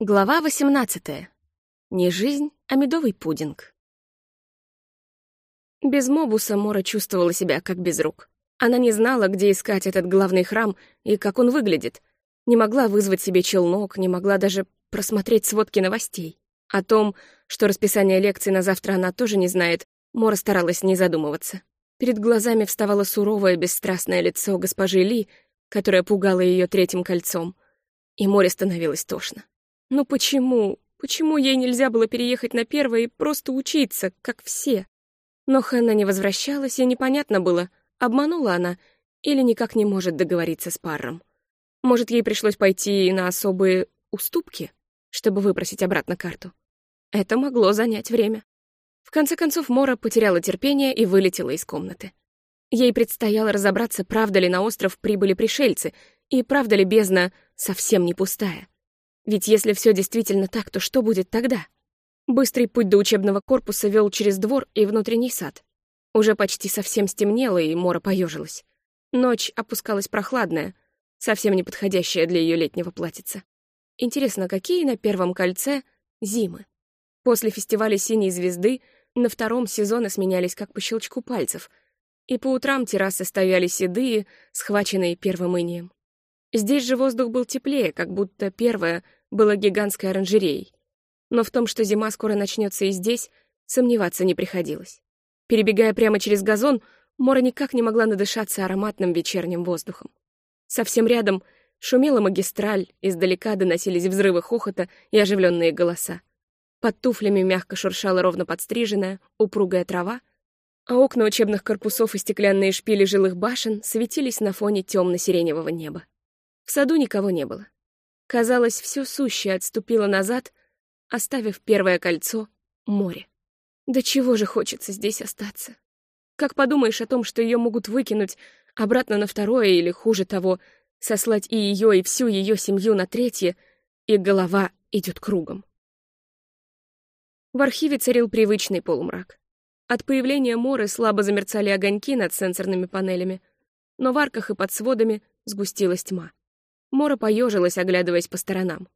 Глава 18. Не жизнь, а медовый пудинг. Без Мобуса Мора чувствовала себя как без рук. Она не знала, где искать этот главный храм и как он выглядит. Не могла вызвать себе челнок, не могла даже просмотреть сводки новостей. О том, что расписание лекций на завтра она тоже не знает, Мора старалась не задумываться. Перед глазами вставало суровое, бесстрастное лицо госпожи Ли, которое пугало ее третьим кольцом, и Море становилось тошно. Но почему? Почему ей нельзя было переехать на первое и просто учиться, как все? Но Хэнна не возвращалась, и непонятно было, обманула она или никак не может договориться с паром. Может, ей пришлось пойти на особые уступки, чтобы выпросить обратно карту. Это могло занять время. В конце концов, Мора потеряла терпение и вылетела из комнаты. Ей предстояло разобраться, правда ли на остров прибыли пришельцы, и правда ли бездна совсем не пустая. Ведь если все действительно так, то что будет тогда? Быстрый путь до учебного корпуса вел через двор и внутренний сад. Уже почти совсем стемнело, и Мора поежилась. Ночь опускалась прохладная, совсем не подходящая для ее летнего платьица. Интересно, какие на первом кольце зимы? После фестиваля «Синей звезды» на втором сезоны сменялись как по щелчку пальцев, и по утрам террасы стояли седые, схваченные первым инием. Здесь же воздух был теплее, как будто первое было гигантской оранжереей. Но в том, что зима скоро начнется и здесь, сомневаться не приходилось. Перебегая прямо через газон, Мора никак не могла надышаться ароматным вечерним воздухом. Совсем рядом шумела магистраль, издалека доносились взрывы хохота и оживленные голоса. Под туфлями мягко шуршала ровно подстриженная, упругая трава, а окна учебных корпусов и стеклянные шпили жилых башен светились на фоне темно-сиреневого неба. В саду никого не было. Казалось, все сущее отступило назад, оставив первое кольцо — море. Да чего же хочется здесь остаться? Как подумаешь о том, что ее могут выкинуть обратно на второе или, хуже того, сослать и ее, и всю ее семью на третье, и голова идет кругом. В архиве царил привычный полумрак. От появления Моры слабо замерцали огоньки над сенсорными панелями, но в арках и под сводами сгустилась тьма. Мора поежилась, оглядываясь по сторонам.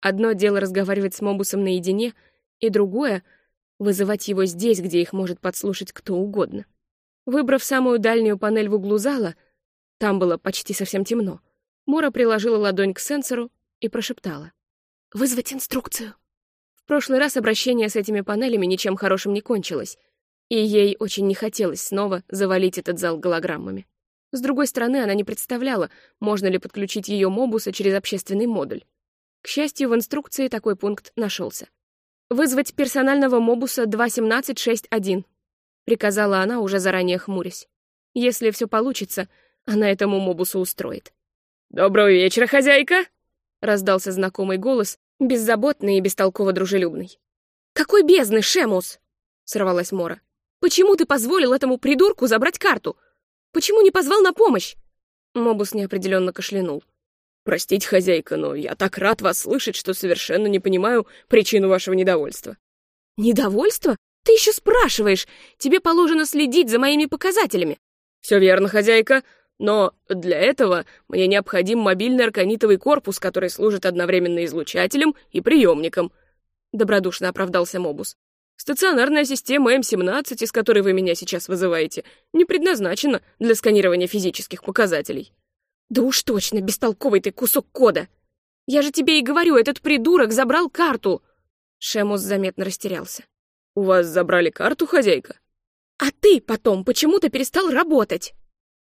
Одно дело разговаривать с Мобусом наедине, и другое — вызывать его здесь, где их может подслушать кто угодно. Выбрав самую дальнюю панель в углу зала, там было почти совсем темно, Мора приложила ладонь к сенсору и прошептала. «Вызвать инструкцию». В прошлый раз обращение с этими панелями ничем хорошим не кончилось, и ей очень не хотелось снова завалить этот зал голограммами. С другой стороны, она не представляла, можно ли подключить ее мобуса через общественный модуль. К счастью, в инструкции такой пункт нашелся. «Вызвать персонального мобуса 21761», — приказала она, уже заранее хмурясь. «Если все получится, она этому мобусу устроит». «Доброго вечера, хозяйка!» — раздался знакомый голос, беззаботный и бестолково дружелюбный. «Какой бездны, Шемус!» — сорвалась Мора. «Почему ты позволил этому придурку забрать карту? Почему не позвал на помощь?» Мобус неопределенно кашлянул. «Простите, хозяйка, но я так рад вас слышать, что совершенно не понимаю причину вашего недовольства». «Недовольство? Ты еще спрашиваешь. Тебе положено следить за моими показателями». «Все верно, хозяйка, но для этого мне необходим мобильный арканитовый корпус, который служит одновременно излучателем и приемником», — добродушно оправдался Мобус. Стационарная система М17, из которой вы меня сейчас вызываете, не предназначена для сканирования физических показателей. Да уж точно, бестолковый ты кусок кода. Я же тебе и говорю, этот придурок забрал карту. Шемус заметно растерялся. У вас забрали карту, хозяйка? А ты потом почему-то перестал работать.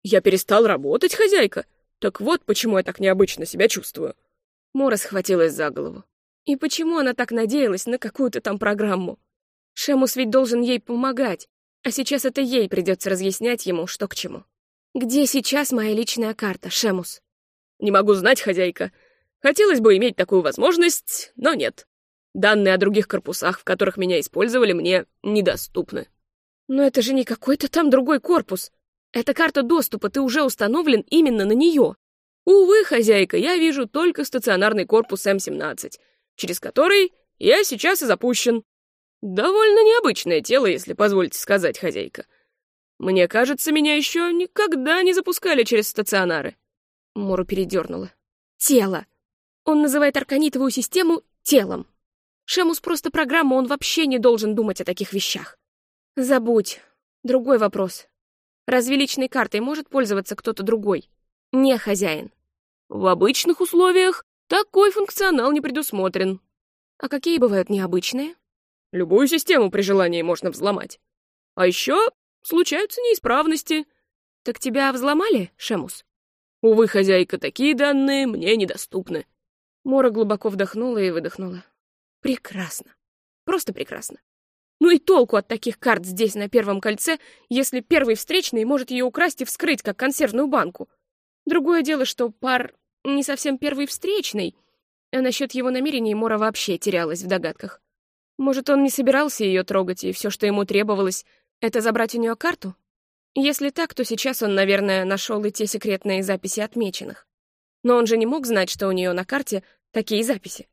Я перестал работать, хозяйка? Так вот, почему я так необычно себя чувствую. Мора схватилась за голову. И почему она так надеялась на какую-то там программу? Шемус ведь должен ей помогать, а сейчас это ей придется разъяснять ему, что к чему. Где сейчас моя личная карта, Шемус? Не могу знать, хозяйка. Хотелось бы иметь такую возможность, но нет. Данные о других корпусах, в которых меня использовали, мне недоступны. Но это же не какой-то там другой корпус. Эта карта доступа, ты уже установлен именно на нее. Увы, хозяйка, я вижу только стационарный корпус М-17, через который я сейчас и запущен. Довольно необычное тело, если позволите сказать, хозяйка. Мне кажется, меня еще никогда не запускали через стационары. Мору передернула. Тело. Он называет арканитовую систему телом. Шемус просто программа, он вообще не должен думать о таких вещах. Забудь. Другой вопрос. Разве личной картой может пользоваться кто-то другой? Не хозяин. В обычных условиях такой функционал не предусмотрен. А какие бывают необычные? Любую систему при желании можно взломать. А еще случаются неисправности. Так тебя взломали, Шемус? Увы, хозяйка, такие данные мне недоступны. Мора глубоко вдохнула и выдохнула. Прекрасно. Просто прекрасно. Ну и толку от таких карт здесь, на Первом кольце, если первый встречный может ее украсть и вскрыть, как консервную банку. Другое дело, что пар не совсем первый встречный, а насчет его намерений Мора вообще терялась в догадках. Может, он не собирался ее трогать, и все, что ему требовалось, это забрать у нее карту? Если так, то сейчас он, наверное, нашел и те секретные записи отмеченных. Но он же не мог знать, что у нее на карте такие записи.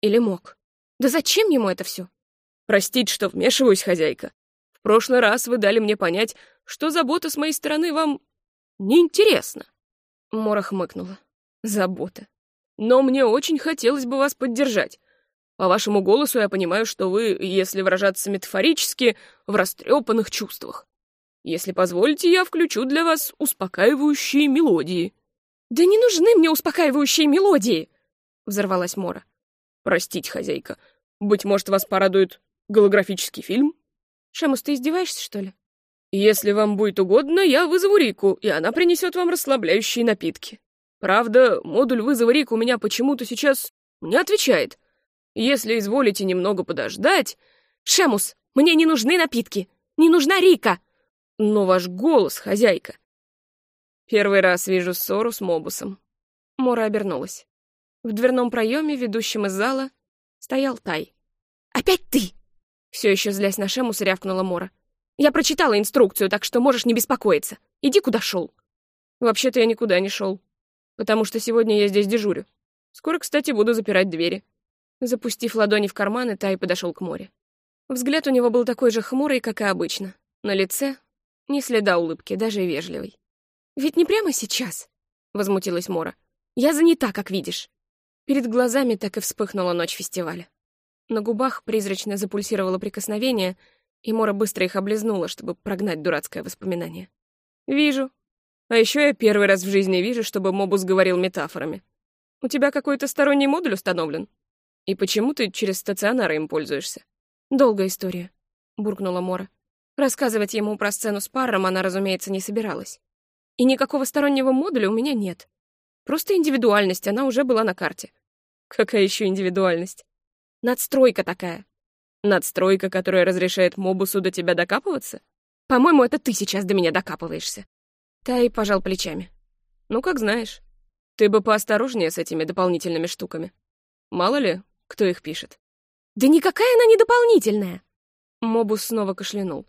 Или мог? Да зачем ему это все? Простите, что вмешиваюсь, хозяйка. В прошлый раз вы дали мне понять, что забота с моей стороны вам неинтересна. Мора хмыкнула. Забота. Но мне очень хотелось бы вас поддержать. По вашему голосу я понимаю, что вы, если выражаться метафорически, в растрепанных чувствах. Если позволите, я включу для вас успокаивающие мелодии». «Да не нужны мне успокаивающие мелодии!» — взорвалась Мора. «Простите, хозяйка, быть может, вас порадует голографический фильм?» «Шамус, ты издеваешься, что ли?» «Если вам будет угодно, я вызову Рику, и она принесет вам расслабляющие напитки. Правда, модуль вызова Рик у меня почему-то сейчас не отвечает. Если изволите немного подождать... Шемус, мне не нужны напитки. Не нужна Рика. Но ваш голос, хозяйка. Первый раз вижу ссору с Мобусом. Мора обернулась. В дверном проеме, ведущем из зала, стоял Тай. «Опять ты!» Все еще злясь на Шемуса, рявкнула Мора. «Я прочитала инструкцию, так что можешь не беспокоиться. Иди, куда шел». «Вообще-то я никуда не шел, потому что сегодня я здесь дежурю. Скоро, кстати, буду запирать двери». Запустив ладони в карманы, Тай подошел к море. Взгляд у него был такой же хмурый, как и обычно. На лице ни следа улыбки, даже вежливой. «Ведь не прямо сейчас», — возмутилась Мора. «Я занята, как видишь». Перед глазами так и вспыхнула ночь фестиваля. На губах призрачно запульсировало прикосновение, и Мора быстро их облизнула, чтобы прогнать дурацкое воспоминание. «Вижу. А еще я первый раз в жизни вижу, чтобы Мобус говорил метафорами. У тебя какой-то сторонний модуль установлен?» И почему ты через стационары им пользуешься? Долгая история, буркнула Мора. Рассказывать ему про сцену с паром она, разумеется, не собиралась. И никакого стороннего модуля у меня нет. Просто индивидуальность, она уже была на карте. Какая еще индивидуальность? Надстройка такая. Надстройка, которая разрешает Мобусу до тебя докапываться? По-моему, это ты сейчас до меня докапываешься. Тай пожал плечами. Ну, как знаешь. Ты бы поосторожнее с этими дополнительными штуками. Мало ли, кто их пишет. «Да никакая она не дополнительная!» Мобус снова кашлянул.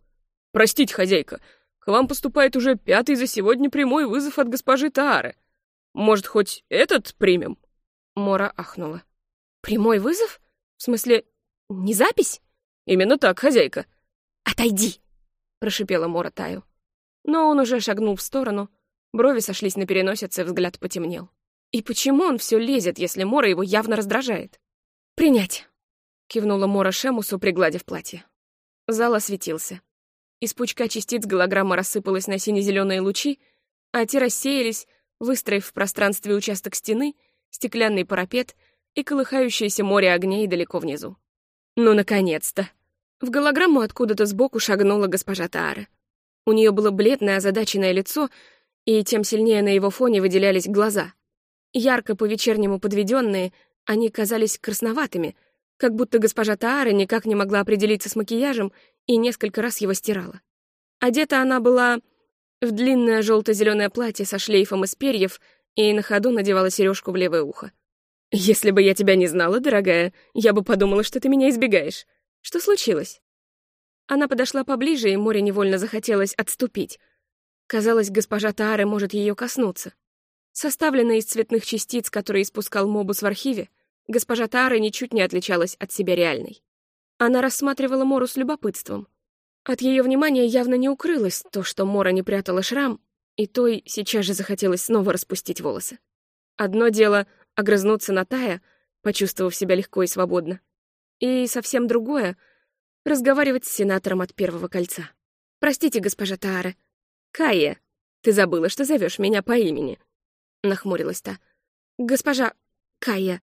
«Простите, хозяйка, к вам поступает уже пятый за сегодня прямой вызов от госпожи Таары. Может, хоть этот примем?» Мора ахнула. «Прямой вызов? В смысле, не запись?» «Именно так, хозяйка». «Отойди!» — прошипела Мора Таю. Но он уже шагнул в сторону, брови сошлись на переносице, взгляд потемнел. И почему он все лезет, если Мора его явно раздражает? «Принять!» — кивнула Мора Шемусу, пригладив платье. Зал осветился. Из пучка частиц голограмма рассыпалась на сине-зеленые лучи, а те рассеялись, выстроив в пространстве участок стены, стеклянный парапет и колыхающееся море огней далеко внизу. Ну, наконец-то! В голограмму откуда-то сбоку шагнула госпожа Таара. У нее было бледное озадаченное лицо, и тем сильнее на его фоне выделялись глаза. Ярко по-вечернему подведенные, они казались красноватыми, как будто госпожа Таара никак не могла определиться с макияжем и несколько раз его стирала. Одета она была в длинное желто-зеленое платье со шлейфом из перьев и на ходу надевала сережку в левое ухо. «Если бы я тебя не знала, дорогая, я бы подумала, что ты меня избегаешь. Что случилось?» Она подошла поближе, и море невольно захотелось отступить. Казалось, госпожа Таары может ее коснуться. Составленная из цветных частиц, которые испускал Мобус в архиве, госпожа Тара ничуть не отличалась от себя реальной. Она рассматривала Мору с любопытством. От ее внимания явно не укрылось то, что Мора не прятала шрам, и той сейчас же захотелось снова распустить волосы. Одно дело — огрызнуться на Тая, почувствовав себя легко и свободно. И совсем другое — разговаривать с сенатором от первого кольца. «Простите, госпожа Таара. Кая, ты забыла, что зовешь меня по имени?» — нахмурилась та. «Госпожа Кая,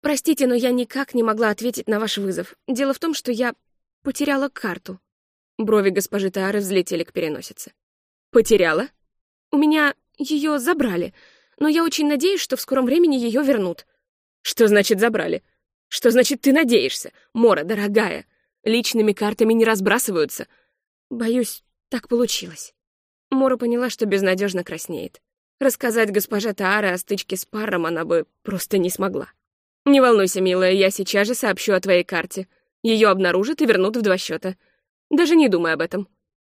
простите, но я никак не могла ответить на ваш вызов. Дело в том, что я потеряла карту». Брови госпожи Таары взлетели к переносице. «Потеряла? У меня ее забрали, но я очень надеюсь, что в скором времени ее вернут». «Что значит забрали? Что значит ты надеешься? Мора, дорогая, личными картами не разбрасываются». «Боюсь, так получилось». Мора поняла, что безнадежно краснеет. Рассказать госпоже Тааре о стычке с паром она бы просто не смогла. «Не волнуйся, милая, я сейчас же сообщу о твоей карте. Ее обнаружат и вернут в два счета. Даже не думай об этом».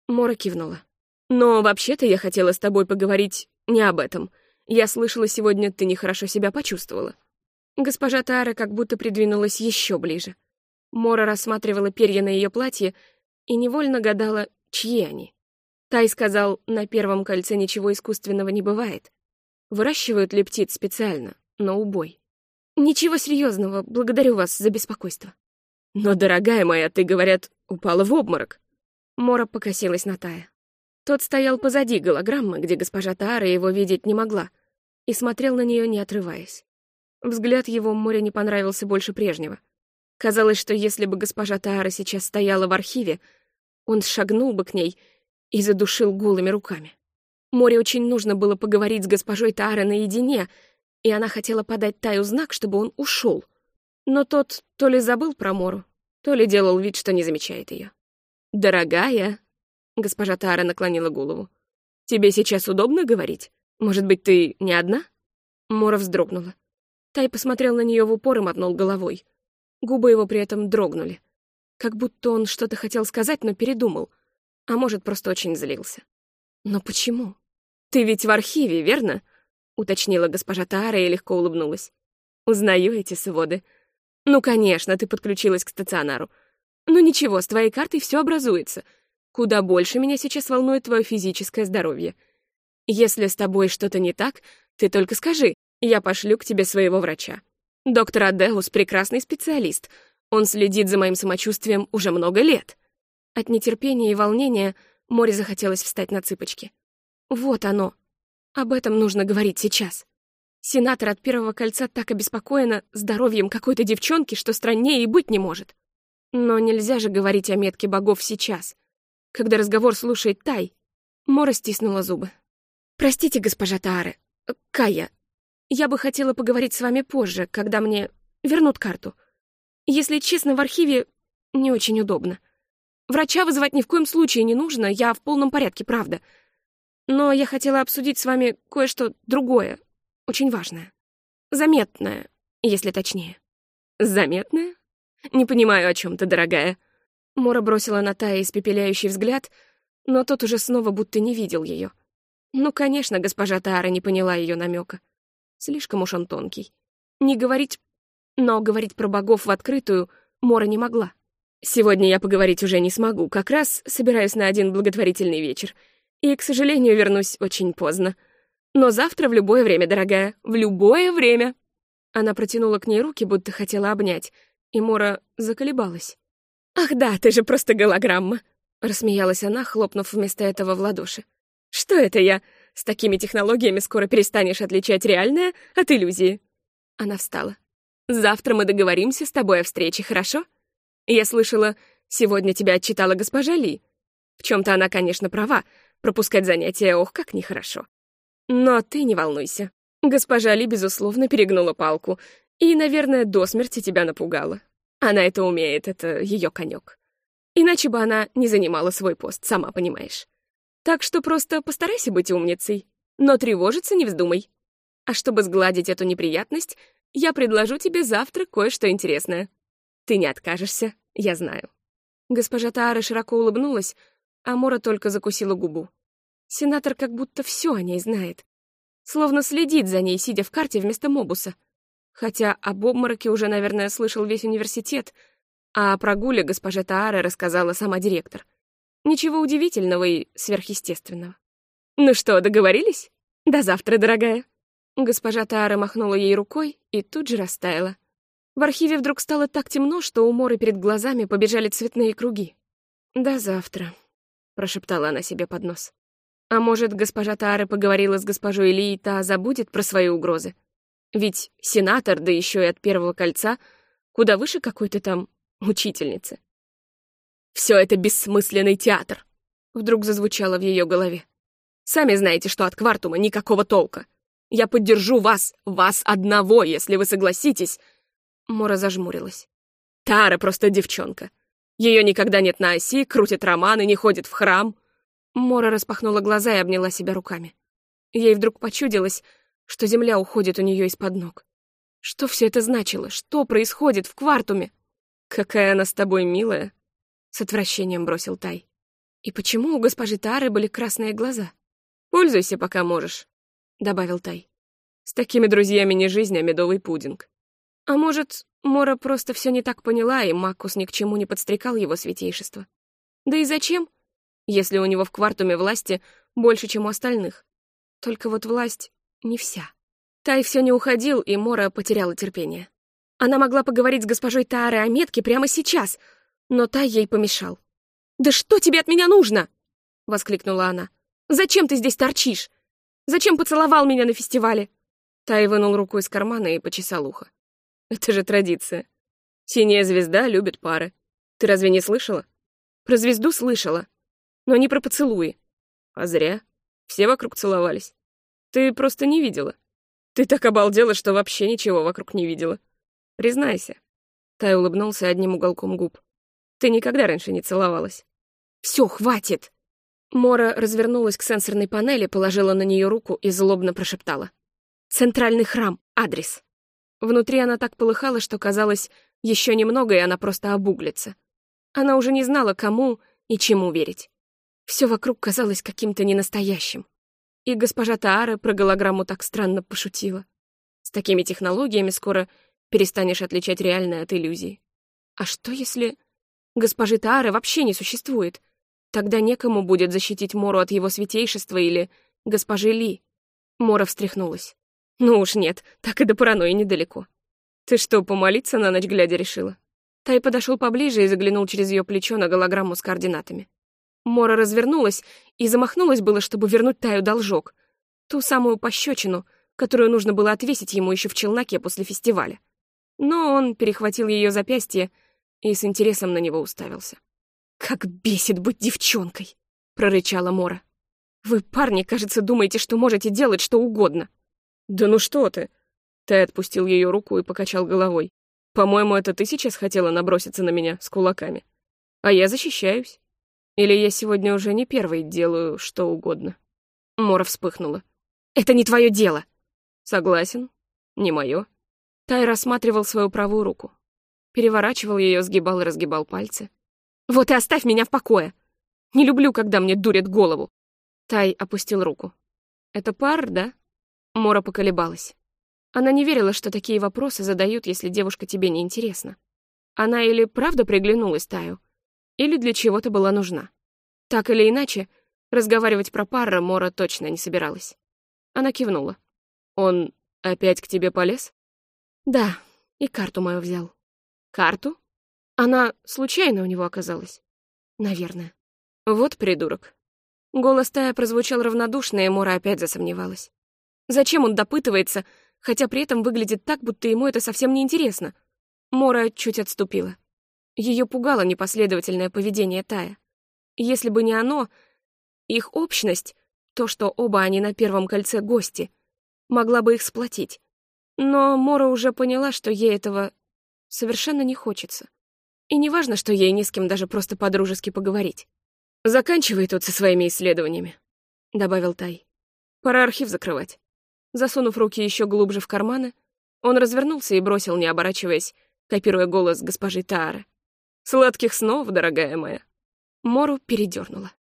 Мора кивнула. «Но вообще-то я хотела с тобой поговорить не об этом. Я слышала, сегодня ты нехорошо себя почувствовала». Госпожа Тара как будто придвинулась еще ближе. Мора рассматривала перья на ее платье и невольно гадала, чьи они. Тай сказал, на первом кольце ничего искусственного не бывает. Выращивают ли птиц специально, на убой. Ничего серьезного, благодарю вас за беспокойство. Но, дорогая моя, ты, говорят, упала в обморок. Мора покосилась на Тая. Тот стоял позади голограммы, где госпожа Таара его видеть не могла, и смотрел на нее, не отрываясь. Взгляд его Море не понравился больше прежнего. Казалось, что если бы госпожа Таара сейчас стояла в архиве, он шагнул бы к ней — и задушил голыми руками. Море очень нужно было поговорить с госпожой Таара наедине, и она хотела подать Таю знак, чтобы он ушел. Но тот то ли забыл про Мору, то ли делал вид, что не замечает ее. «Дорогая», — госпожа Таара наклонила голову, — «тебе сейчас удобно говорить? Может быть, ты не одна?» Мора вздрогнула. Тай посмотрел на нее в упор и мотнул головой. Губы его при этом дрогнули. Как будто он что-то хотел сказать, но передумал — а может, просто очень злился. Но почему? Ты ведь в архиве, верно? Уточнила госпожа Тара и легко улыбнулась. Узнаю эти своды. Ну, конечно, ты подключилась к стационару. Но ничего, с твоей картой все образуется. Куда больше меня сейчас волнует твое физическое здоровье. Если с тобой что-то не так, ты только скажи, я пошлю к тебе своего врача. Доктор Адеус — прекрасный специалист. Он следит за моим самочувствием уже много лет. От нетерпения и волнения Море захотелось встать на цыпочки. Вот оно. Об этом нужно говорить сейчас. Сенатор от первого кольца так обеспокоена здоровьем какой-то девчонки, что страннее и быть не может. Но нельзя же говорить о метке богов сейчас, когда разговор слушает Тай. Мора стиснула зубы. «Простите, госпожа Тааре. Кая, я бы хотела поговорить с вами позже, когда мне вернут карту. Если честно, в архиве не очень удобно. Врача вызывать ни в коем случае не нужно, я в полном порядке, правда. Но я хотела обсудить с вами кое-что другое, очень важное. Заметное, если точнее. Заметное? Не понимаю, о чем ты, дорогая. Мора бросила на Тая испепеляющий взгляд, но тот уже снова будто не видел ее. Ну, конечно, госпожа Таара не поняла ее намека. Слишком уж он тонкий. Не говорить... Но говорить про богов в открытую Мора не могла. Сегодня я поговорить уже не смогу, как раз собираюсь на один благотворительный вечер. И, к сожалению, вернусь очень поздно. Но завтра в любое время, дорогая, в любое время. Она протянула к ней руки, будто хотела обнять, и Мора заколебалась. «Ах да, ты же просто голограмма!» — рассмеялась она, хлопнув вместо этого в ладоши. «Что это я? С такими технологиями скоро перестанешь отличать реальное от иллюзии». Она встала. «Завтра мы договоримся с тобой о встрече, хорошо?» Я слышала, сегодня тебя отчитала госпожа Ли. В чем-то она, конечно, права. Пропускать занятия, ох, как нехорошо. Но ты не волнуйся. Госпожа Ли, безусловно, перегнула палку и, наверное, до смерти тебя напугала. Она это умеет, это ее конек. Иначе бы она не занимала свой пост, сама понимаешь. Так что просто постарайся быть умницей, но тревожиться не вздумай. А чтобы сгладить эту неприятность, я предложу тебе завтра кое-что интересное. Ты не откажешься, я знаю». Госпожа Таара широко улыбнулась, а Мора только закусила губу. Сенатор как будто все о ней знает. Словно следит за ней, сидя в карте вместо Мобуса. Хотя об обмороке уже, наверное, слышал весь университет, а о прогуле госпожа Таара рассказала сама директор. Ничего удивительного и сверхъестественного. «Ну что, договорились? До завтра, дорогая». Госпожа Таара махнула ей рукой и тут же растаяла. В архиве вдруг стало так темно, что у Моры перед глазами побежали цветные круги. «До завтра», — прошептала она себе под нос. «А может, госпожа Таары поговорила с госпожой Ли, и та забудет про свои угрозы? Ведь сенатор, да еще и от первого кольца, куда выше какой-то там учительницы». «Все это бессмысленный театр», — вдруг зазвучало в ее голове. «Сами знаете, что от Квартума никакого толка. Я поддержу вас, вас одного, если вы согласитесь». Мора зажмурилась. Тара просто девчонка. Ее никогда нет на оси, крутит романы, не ходит в храм. Мора распахнула глаза и обняла себя руками. Ей вдруг почудилось, что земля уходит у нее из-под ног. Что все это значило? Что происходит в квартуме? Какая она с тобой милая, с отвращением бросил Тай. И почему у госпожи Тары были красные глаза? Пользуйся, пока можешь, добавил Тай. С такими друзьями не жизнь, а медовый пудинг. А может, Мора просто все не так поняла, и Маккус ни к чему не подстрекал его святейшество. Да и зачем, если у него в квартуме власти больше, чем у остальных? Только вот власть не вся. Тай все не уходил, и Мора потеряла терпение. Она могла поговорить с госпожой Таарой о метке прямо сейчас, но Тай ей помешал. «Да что тебе от меня нужно?» — воскликнула она. «Зачем ты здесь торчишь? Зачем поцеловал меня на фестивале?» Тай вынул руку из кармана и почесал ухо. Это же традиция. Синяя звезда любит пары. Ты разве не слышала? Про звезду слышала, но не про поцелуи. А зря. Все вокруг целовались. Ты просто не видела. Ты так обалдела, что вообще ничего вокруг не видела. Признайся. Тай улыбнулся одним уголком губ. Ты никогда раньше не целовалась. Все, хватит! Мора развернулась к сенсорной панели, положила на нее руку и злобно прошептала. «Центральный храм. Адрес». Внутри она так полыхала, что казалось, еще немного, и она просто обуглится. Она уже не знала, кому и чему верить. Все вокруг казалось каким-то ненастоящим. И госпожа Таара про голограмму так странно пошутила. С такими технологиями скоро перестанешь отличать реальное от иллюзии. А что если госпожи Таары вообще не существует? Тогда некому будет защитить Мору от его святейшества или госпожи Ли. Мора встряхнулась. Ну уж нет, так и до паранойи недалеко. Ты что, помолиться на ночь глядя решила? Тай подошел поближе и заглянул через ее плечо на голограмму с координатами. Мора развернулась и замахнулась было, чтобы вернуть Таю должок. Ту самую пощечину, которую нужно было отвесить ему еще в челноке после фестиваля. Но он перехватил ее запястье и с интересом на него уставился. «Как бесит быть девчонкой!» — прорычала Мора. «Вы, парни, кажется, думаете, что можете делать что угодно». «Да ну что ты!» Тай отпустил ее руку и покачал головой. «По-моему, это ты сейчас хотела наброситься на меня с кулаками. А я защищаюсь. Или я сегодня уже не первый делаю что угодно». Мора вспыхнула. «Это не твое дело!» «Согласен. Не мое». Тай рассматривал свою правую руку. Переворачивал ее, сгибал и разгибал пальцы. «Вот и оставь меня в покое! Не люблю, когда мне дурят голову!» Тай опустил руку. «Это пар, да?» Мора поколебалась. Она не верила, что такие вопросы задают, если девушка тебе не интересна. Она или правда приглянулась Таю, или для чего-то была нужна. Так или иначе, разговаривать про пара Мора точно не собиралась. Она кивнула. «Он опять к тебе полез?» «Да, и карту мою взял». «Карту?» Она случайно у него оказалась. Наверное. Вот придурок. Голос Тая прозвучал равнодушно, и Мора опять засомневалась. Зачем он допытывается, хотя при этом выглядит так, будто ему это совсем не интересно? Мора чуть отступила. Ее пугало непоследовательное поведение Тая. Если бы не оно, их общность, то, что оба они на первом кольце гости, могла бы их сплотить. Но Мора уже поняла, что ей этого совершенно не хочется. И не важно, что ей не с кем даже просто по-дружески поговорить. «Заканчивай тут со своими исследованиями», — добавил Тай. «Пора архив закрывать». Засунув руки еще глубже в карманы, он развернулся и бросил, не оборачиваясь, копируя голос госпожи Таары. «Сладких снов, дорогая моя!» Мору передернула.